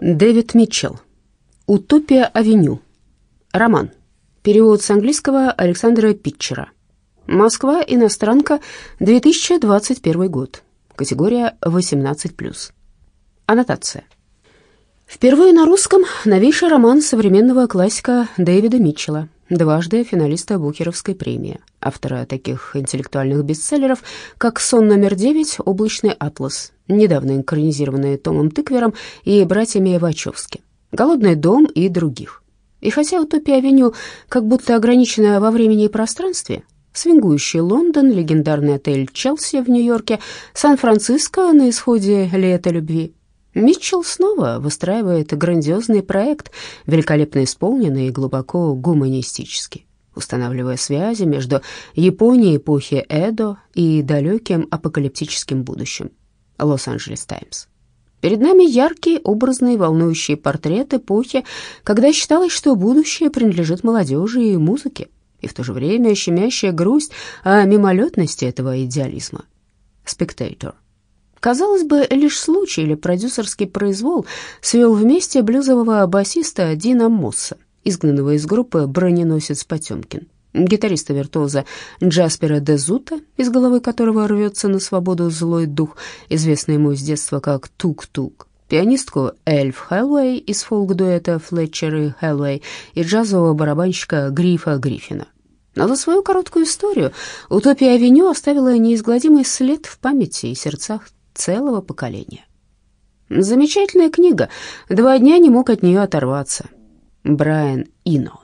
Дэвид Митчелл. «Утопия-авеню». Роман. Перевод с английского Александра Питчера. Москва. Иностранка. 2021 год. Категория 18+. Аннотация. Впервые на русском новейший роман современного классика Дэвида Митчелла, дважды финалиста Букеровской премии, автора таких интеллектуальных бестселлеров, как «Сон номер девять», «Облачный атлас», недавно экранизированные Томом Тыквером и братьями Вачовски, «Голодный дом» и других. И хотя «Утопия-авеню» как будто ограничена во времени и пространстве, свингующий Лондон, легендарный отель «Челси» в Нью-Йорке, Сан-Франциско на исходе лета любви, Митчелл снова выстраивает грандиозный проект, великолепно исполненный и глубоко гуманистический устанавливая связи между Японией эпохи Эдо и далеким апокалиптическим будущим. Лос-Анджелес Таймс. Перед нами яркий, образный, волнующий портрет эпохи, когда считалось, что будущее принадлежит молодежи и музыке, и в то же время щемящая грусть о мимолетности этого идеализма. Спектатор. Казалось бы, лишь случай или продюсерский произвол свел вместе блюзового басиста Дина Мосса, изгнанного из группы «Броненосец Потемкин», гитариста-виртуоза Джаспера Дезута, из головы которого рвется на свободу злой дух, известный ему с детства как Тук-Тук, пианистку Эльф Хэллоуэй из фолк-дуэта Флетчер и Хэллоуэй и джазового барабанщика Грифа Гриффина. Но за свою короткую историю «Утопия Авеню» оставила неизгладимый след в памяти и сердцах целого поколения. Замечательная книга, два дня не мог от нее оторваться. Брайан Ино